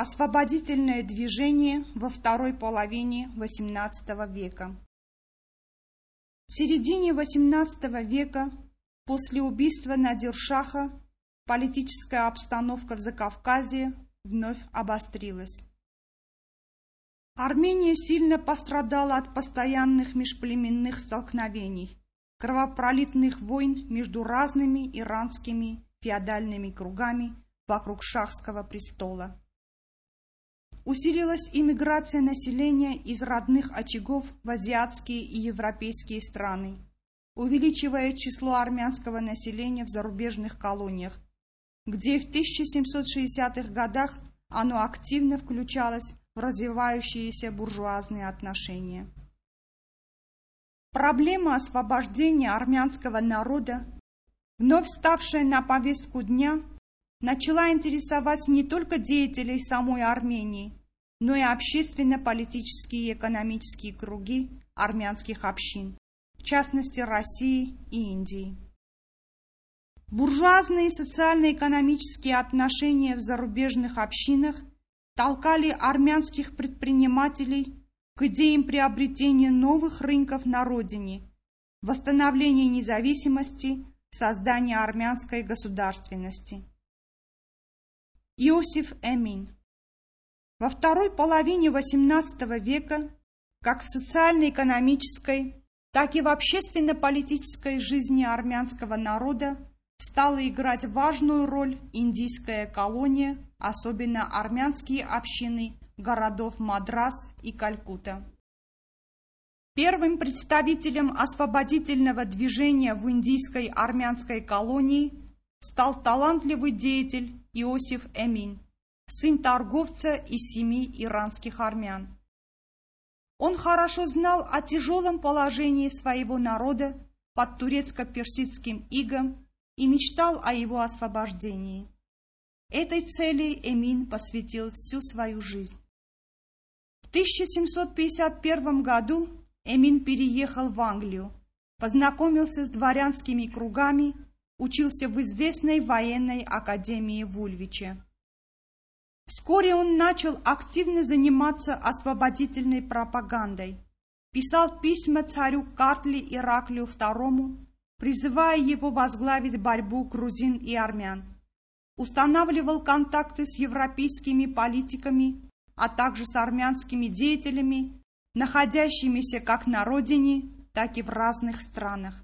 Освободительное движение во второй половине XVIII века. В середине XVIII века, после убийства Надиршаха, политическая обстановка в Закавказье вновь обострилась. Армения сильно пострадала от постоянных межплеменных столкновений, кровопролитных войн между разными иранскими феодальными кругами вокруг шахского престола. Усилилась иммиграция населения из родных очагов в азиатские и европейские страны, увеличивая число армянского населения в зарубежных колониях, где в 1760-х годах оно активно включалось в развивающиеся буржуазные отношения. Проблема освобождения армянского народа, вновь ставшая на повестку дня, начала интересовать не только деятелей самой Армении, но и общественно-политические и экономические круги армянских общин, в частности России и Индии. Буржуазные социально-экономические отношения в зарубежных общинах толкали армянских предпринимателей к идеям приобретения новых рынков на родине, восстановления независимости, создания армянской государственности. Иосиф Эмин во второй половине XVIII века как в социально-экономической, так и в общественно-политической жизни армянского народа стала играть важную роль индийская колония, особенно армянские общины городов Мадрас и Калькута. Первым представителем освободительного движения в индийской армянской колонии стал талантливый деятель Иосиф Эмин, сын торговца из семи иранских армян. Он хорошо знал о тяжелом положении своего народа под турецко-персидским игом и мечтал о его освобождении. Этой цели Эмин посвятил всю свою жизнь. В 1751 году Эмин переехал в Англию, познакомился с дворянскими кругами, учился в известной военной академии в Ульвиче. Вскоре он начал активно заниматься освободительной пропагандой. Писал письма царю Картли Ираклию II, призывая его возглавить борьбу грузин и армян. Устанавливал контакты с европейскими политиками, а также с армянскими деятелями, находящимися как на родине, так и в разных странах.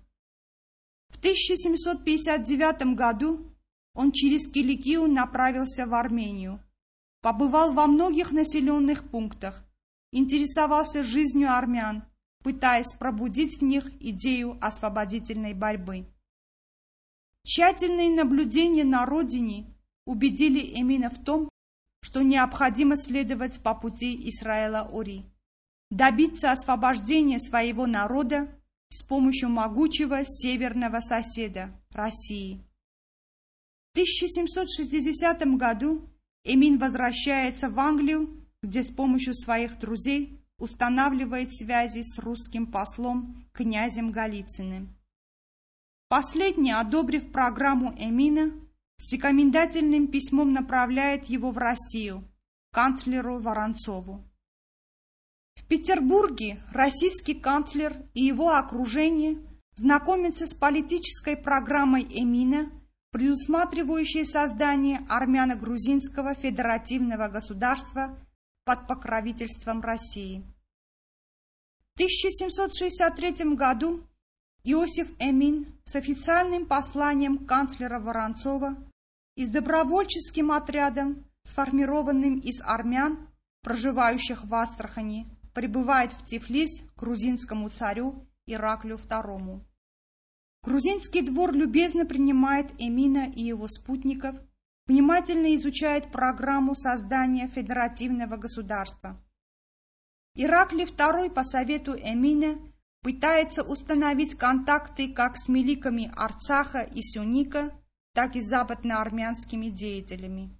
В 1759 году он через Киликию направился в Армению побывал во многих населенных пунктах, интересовался жизнью армян, пытаясь пробудить в них идею освободительной борьбы. Тщательные наблюдения на родине убедили Эмина в том, что необходимо следовать по пути Исраэла Ори, добиться освобождения своего народа с помощью могучего северного соседа – России. В 1760 году Эмин возвращается в Англию, где с помощью своих друзей устанавливает связи с русским послом князем Голицыным. Последний, одобрив программу Эмина, с рекомендательным письмом направляет его в Россию, канцлеру Воронцову. В Петербурге российский канцлер и его окружение знакомятся с политической программой Эмина – предусматривающее создание армяно-грузинского федеративного государства под покровительством России. В 1763 году Иосиф Эмин с официальным посланием канцлера Воронцова и с добровольческим отрядом, сформированным из армян, проживающих в Астрахани, прибывает в Тифлис к грузинскому царю Ираклю II. Грузинский двор любезно принимает Эмина и его спутников, внимательно изучает программу создания федеративного государства. Иракли II по совету Эмина пытается установить контакты как с миликами Арцаха и Сюника, так и с западноармянскими деятелями.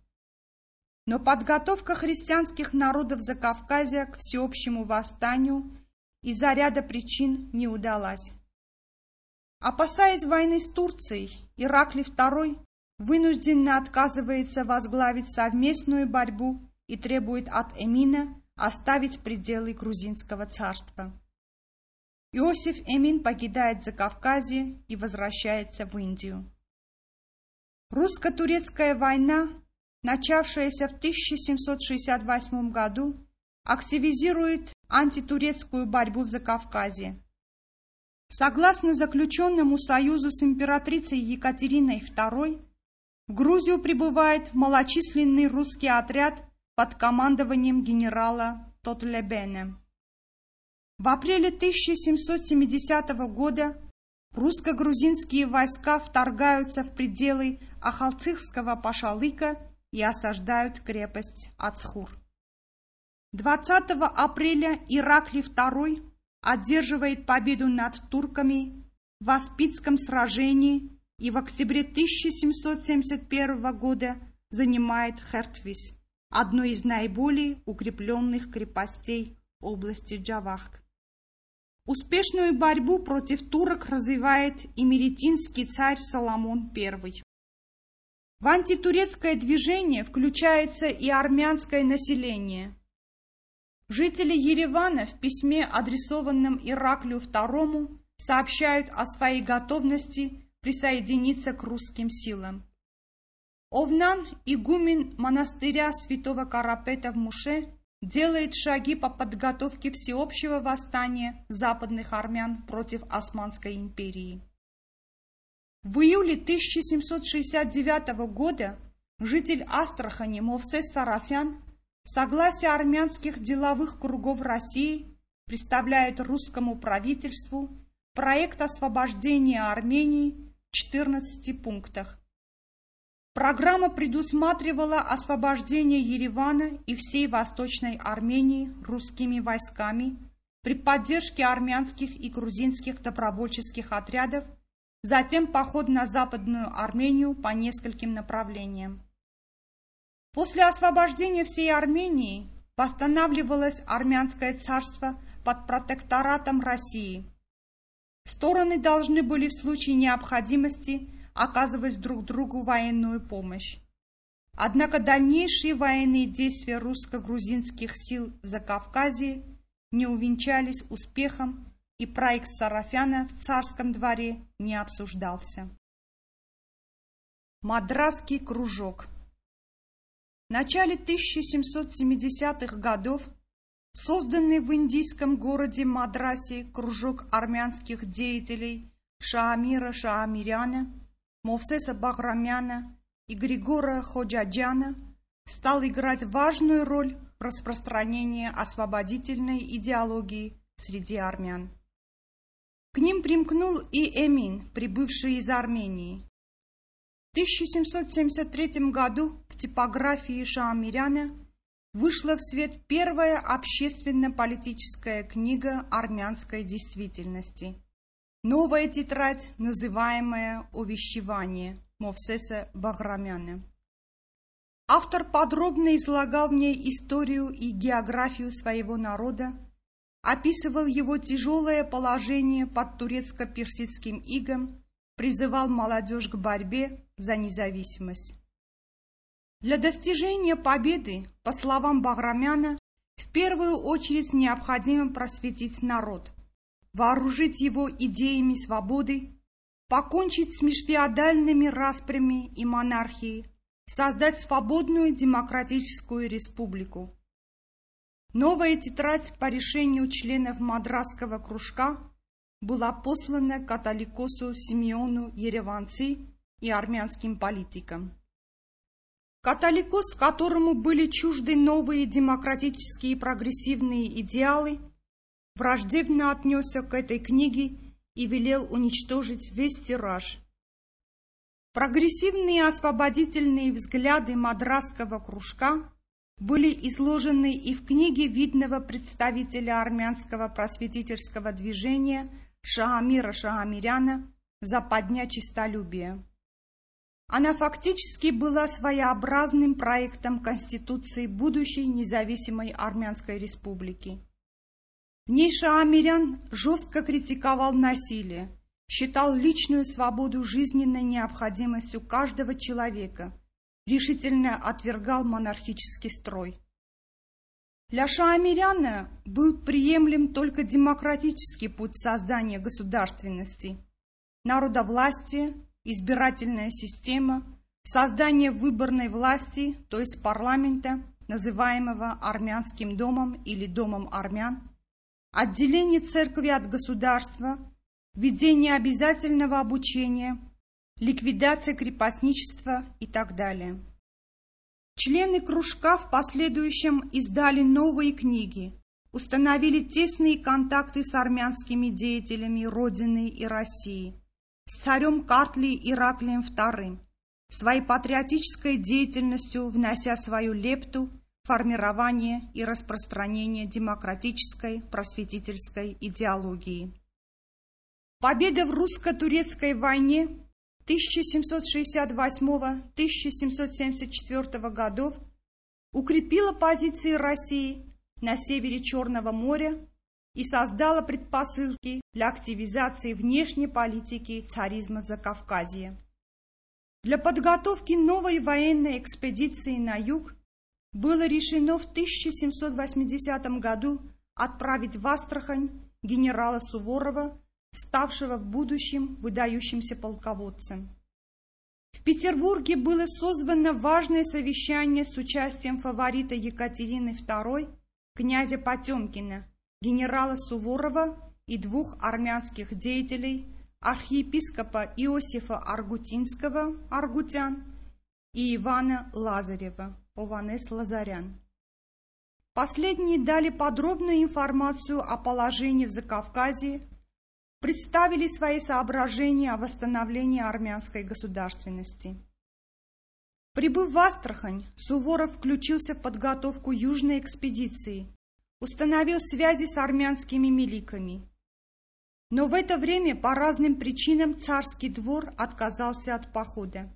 Но подготовка христианских народов Закавказья к всеобщему восстанию из-за ряда причин не удалась. Опасаясь войны с Турцией, Ираклий II вынужденно отказывается возглавить совместную борьбу и требует от Эмина оставить пределы грузинского царства. Иосиф Эмин покидает Закавказье и возвращается в Индию. Русско-турецкая война, начавшаяся в 1768 году, активизирует антитурецкую борьбу в Закавказье. Согласно заключенному союзу с императрицей Екатериной II, в Грузию прибывает малочисленный русский отряд под командованием генерала Тотлебене. В апреле 1770 года русско-грузинские войска вторгаются в пределы Ахалцихского пашалыка и осаждают крепость Ацхур. 20 апреля Ираклий II одерживает победу над турками в Аспидском сражении и в октябре 1771 года занимает Хертвис, одну из наиболее укрепленных крепостей области Джавахк. Успешную борьбу против турок развивает имеретинский царь Соломон I. В антитурецкое движение включается и армянское население – Жители Еревана в письме, адресованном Ираклию II, сообщают о своей готовности присоединиться к русским силам. Овнан, игумен монастыря святого Карапета в Муше, делает шаги по подготовке всеобщего восстания западных армян против Османской империи. В июле 1769 года житель Астрахани Мовсес Сарафян Согласие армянских деловых кругов России представляет русскому правительству проект освобождения Армении в 14 пунктах. Программа предусматривала освобождение Еревана и всей Восточной Армении русскими войсками при поддержке армянских и грузинских добровольческих отрядов, затем поход на Западную Армению по нескольким направлениям. После освобождения всей Армении восстанавливалось армянское царство под протекторатом России. Стороны должны были в случае необходимости оказывать друг другу военную помощь. Однако дальнейшие военные действия русско-грузинских сил в Закавказье не увенчались успехом, и проект Сарафяна в царском дворе не обсуждался. Мадрасский кружок – в начале 1770-х годов созданный в индийском городе Мадрасе кружок армянских деятелей Шаамира Шаамиряна, Мовсеса Баграмяна и Григора Ходжаджана стал играть важную роль в распространении освободительной идеологии среди армян. К ним примкнул и Эмин, прибывший из Армении. 1773 году в типографии Шаамиряна вышла в свет первая общественно-политическая книга армянской действительности. Новая тетрадь, называемая «Увещевание» Мовсеса Баграмяна. Автор подробно излагал в ней историю и географию своего народа, описывал его тяжелое положение под турецко-персидским игом, призывал молодежь к борьбе за независимость. Для достижения победы, по словам Баграмяна, в первую очередь необходимо просветить народ, вооружить его идеями свободы, покончить с межфеодальными распрями и монархией, создать свободную демократическую республику. Новая тетрадь по решению членов Мадрасского кружка была послана католикосу Симеону Ереванци и армянским политикам. Католикос, которому были чужды новые демократические и прогрессивные идеалы, враждебно отнесся к этой книге и велел уничтожить весь тираж. Прогрессивные освободительные взгляды мадрасского кружка были изложены и в книге видного представителя армянского просветительского движения Шаамира Шаамиряна «Западня чистолюбия». Она фактически была своеобразным проектом Конституции будущей независимой Армянской республики. В ней Шаамирян жестко критиковал насилие, считал личную свободу жизненной необходимостью каждого человека, решительно отвергал монархический строй. Для Шаамиряна был приемлем только демократический путь создания государственности, народовластие, избирательная система, создание выборной власти, то есть парламента, называемого армянским домом или домом армян, отделение церкви от государства, введение обязательного обучения, ликвидация крепостничества и так далее. Члены кружка в последующем издали новые книги, установили тесные контакты с армянскими деятелями Родины и России, с царем Картли Ираклием II, своей патриотической деятельностью внося свою лепту формирование и распространение демократической просветительской идеологии. Победа в русско-турецкой войне 1768-1774 годов укрепила позиции России на севере Черного моря и создала предпосылки для активизации внешней политики царизма в Закавказье. Для подготовки новой военной экспедиции на юг было решено в 1780 году отправить в Астрахань генерала Суворова, ставшего в будущем выдающимся полководцем. В Петербурге было созвано важное совещание с участием фаворита Екатерины II, князя Потемкина, генерала Суворова и двух армянских деятелей архиепископа Иосифа Аргутинского, Аргутян, и Ивана Лазарева, Ованес Лазарян. Последние дали подробную информацию о положении в Закавказье, представили свои соображения о восстановлении армянской государственности. Прибыв в Астрахань, Суворов включился в подготовку южной экспедиции, установил связи с армянскими миликами – но в это время по разным причинам царский двор отказался от похода.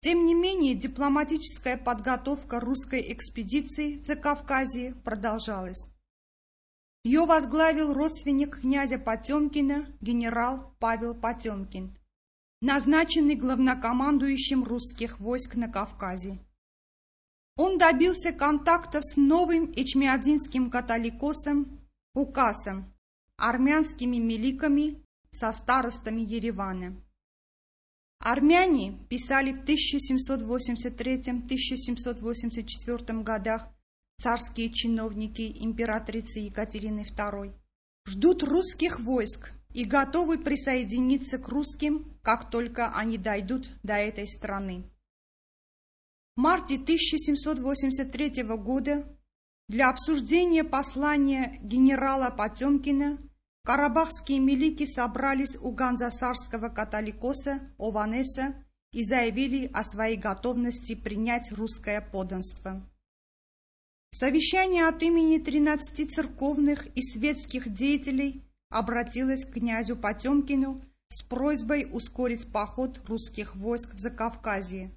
Тем не менее, дипломатическая подготовка русской экспедиции в Закавказье продолжалась. Ее возглавил родственник князя Потемкина генерал Павел Потемкин, назначенный главнокомандующим русских войск на Кавказе. Он добился контактов с новым эчмиадзинским католикосом Укасом, армянскими миликами со старостами Еревана. Армяне писали в 1783-1784 годах царские чиновники императрицы Екатерины II. Ждут русских войск и готовы присоединиться к русским, как только они дойдут до этой страны. В марте 1783 года для обсуждения послания генерала Потемкина Карабахские милики собрались у ганзасарского католикоса Ованеса и заявили о своей готовности принять русское подданство. Совещание от имени 13 церковных и светских деятелей обратилось к князю Потемкину с просьбой ускорить поход русских войск в Закавказье,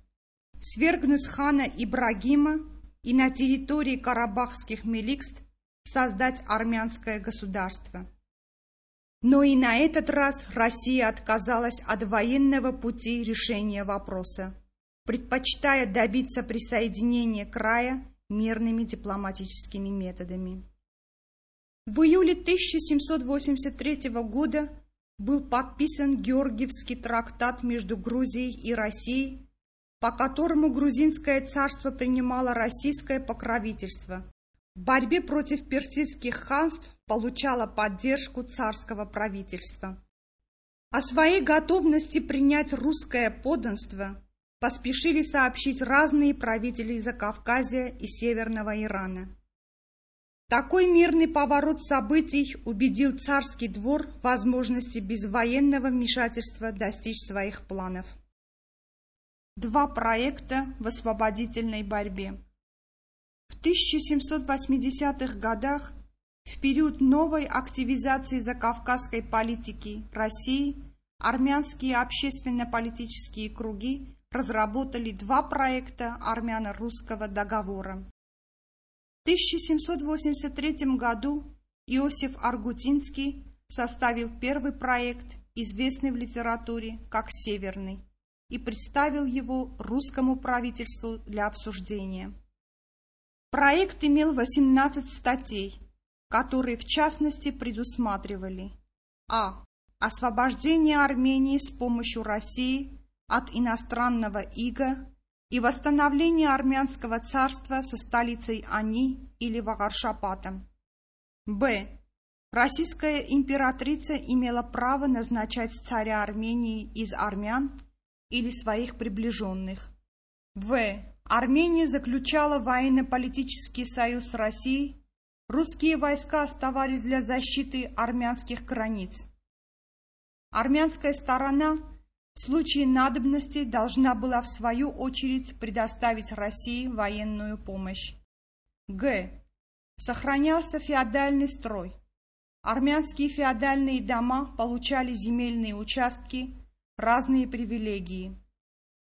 свергнуть хана Ибрагима и на территории карабахских миликств создать армянское государство. Но и на этот раз Россия отказалась от военного пути решения вопроса, предпочитая добиться присоединения края мирными дипломатическими методами. В июле 1783 года был подписан Георгиевский трактат между Грузией и Россией, по которому грузинское царство принимало российское покровительство, в борьбе против персидских ханств получала поддержку царского правительства. О своей готовности принять русское подданство поспешили сообщить разные правители Закавказья и Северного Ирана. Такой мирный поворот событий убедил царский двор в возможности без военного вмешательства достичь своих планов. Два проекта в освободительной борьбе. В 1780-х годах, в период новой активизации закавказской политики России, армянские общественно-политические круги разработали два проекта армяно-русского договора. В 1783 году Иосиф Аргутинский составил первый проект, известный в литературе как «Северный», и представил его русскому правительству для обсуждения. Проект имел 18 статей, которые в частности предусматривали а. Освобождение Армении с помощью России от иностранного ига и восстановление армянского царства со столицей Ани или Вагаршапатом. Б. Российская императрица имела право назначать царя Армении из армян или своих приближенных. В. Армения заключала военно-политический союз с Россией, русские войска оставались для защиты армянских границ. Армянская сторона в случае надобности должна была в свою очередь предоставить России военную помощь. Г. Сохранялся феодальный строй. Армянские феодальные дома получали земельные участки, разные привилегии.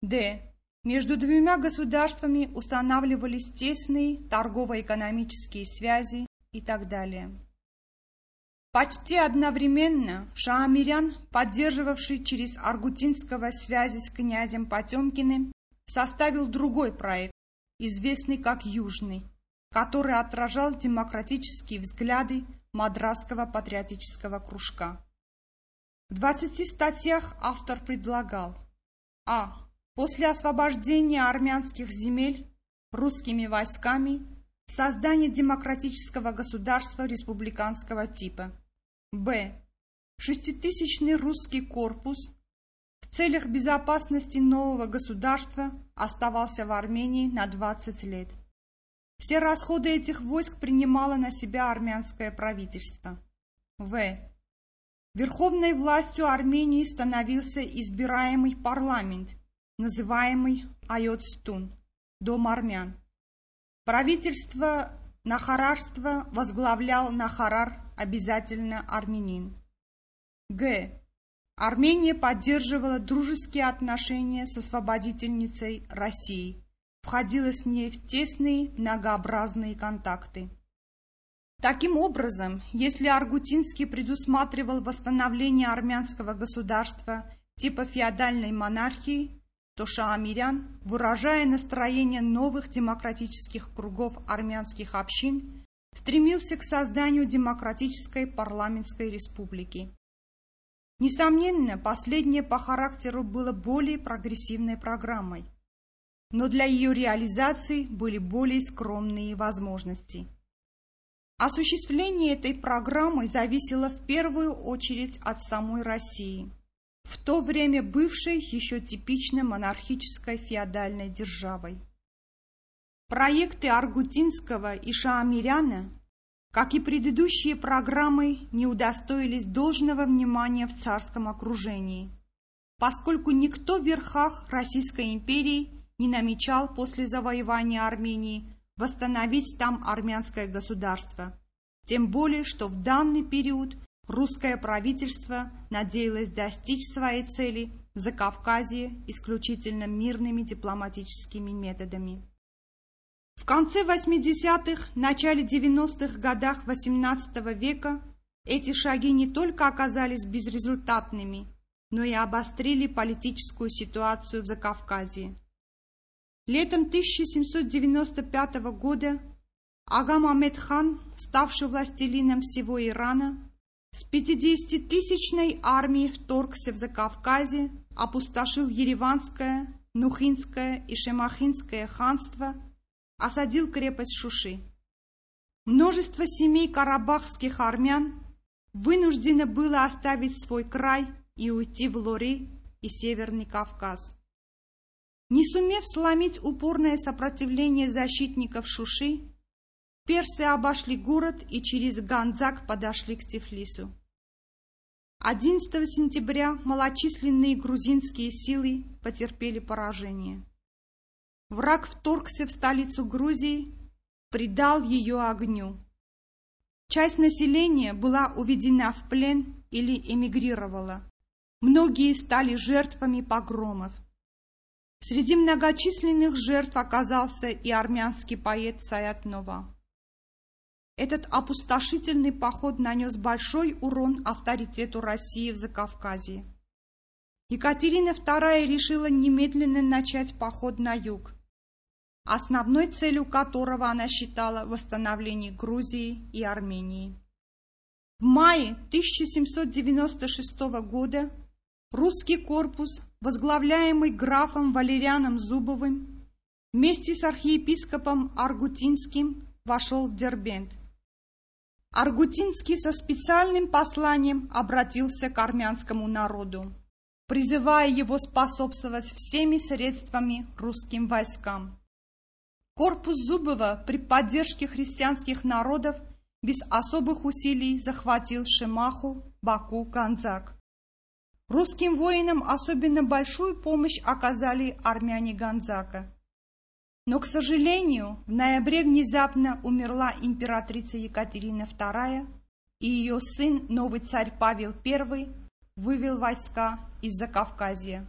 Д. Между двумя государствами устанавливались тесные торгово-экономические связи и так далее. Почти одновременно Шаамирян, поддерживавший через Аргутинского связи с князем Потемкиным, составил другой проект, известный как Южный, который отражал демократические взгляды Мадрасского патриотического кружка. В 20 статьях автор предлагал а. После освобождения армянских земель русскими войсками создание демократического государства республиканского типа. Б. Шеститысячный русский корпус в целях безопасности нового государства оставался в Армении на 20 лет. Все расходы этих войск принимало на себя армянское правительство. В. Верховной властью Армении становился избираемый парламент – называемый Айотстун, Дом армян. Правительство Нахарарства возглавлял Нахарар, обязательно армянин. Г. Армения поддерживала дружеские отношения с освободительницей России, входила с ней в тесные многообразные контакты. Таким образом, если Аргутинский предусматривал восстановление армянского государства типа феодальной монархии, то Шаамирян, выражая настроение новых демократических кругов армянских общин, стремился к созданию демократической парламентской республики. Несомненно, последнее по характеру было более прогрессивной программой, но для ее реализации были более скромные возможности. Осуществление этой программы зависело в первую очередь от самой России – в то время бывшей еще типично монархической феодальной державой. Проекты Аргутинского и Шаамиряна, как и предыдущие программы, не удостоились должного внимания в царском окружении, поскольку никто в верхах Российской империи не намечал после завоевания Армении восстановить там армянское государство, тем более, что в данный период Русское правительство надеялось достичь своей цели в Закавказье исключительно мирными дипломатическими методами. В конце 80-х, начале 90-х годах XVIII века эти шаги не только оказались безрезультатными, но и обострили политическую ситуацию в Закавказье. Летом 1795 года Ага Мамед хан, ставший властелином всего Ирана, с 50-тысячной армией вторгся в Закавказье, опустошил Ереванское, Нухинское и Шемахинское ханство, осадил крепость Шуши. Множество семей карабахских армян вынуждено было оставить свой край и уйти в Лори и Северный Кавказ. Не сумев сломить упорное сопротивление защитников Шуши, Персы обошли город и через Ганзак подошли к Тифлису. 11 сентября малочисленные грузинские силы потерпели поражение. Враг вторгся в столицу Грузии, предал ее огню. Часть населения была уведена в плен или эмигрировала. Многие стали жертвами погромов. Среди многочисленных жертв оказался и армянский поэт Саят Нова. Этот опустошительный поход нанес большой урон авторитету России в Закавказье. Екатерина II решила немедленно начать поход на юг. Основной целью которого она считала восстановление Грузии и Армении. В мае 1796 года русский корпус, возглавляемый графом Валерианом Зубовым, вместе с архиепископом Аргутинским вошел в Дербент. Аргутинский со специальным посланием обратился к армянскому народу, призывая его способствовать всеми средствами русским войскам. Корпус Зубова при поддержке христианских народов – без особых усилий захватил Шимаху, Баку, Ганзак. Русским воинам особенно большую помощь оказали армяне Ганзака. Но, к сожалению, в ноябре внезапно умерла императрица Екатерина II, и ее сын, новый царь Павел I, вывел войска из Закавказья.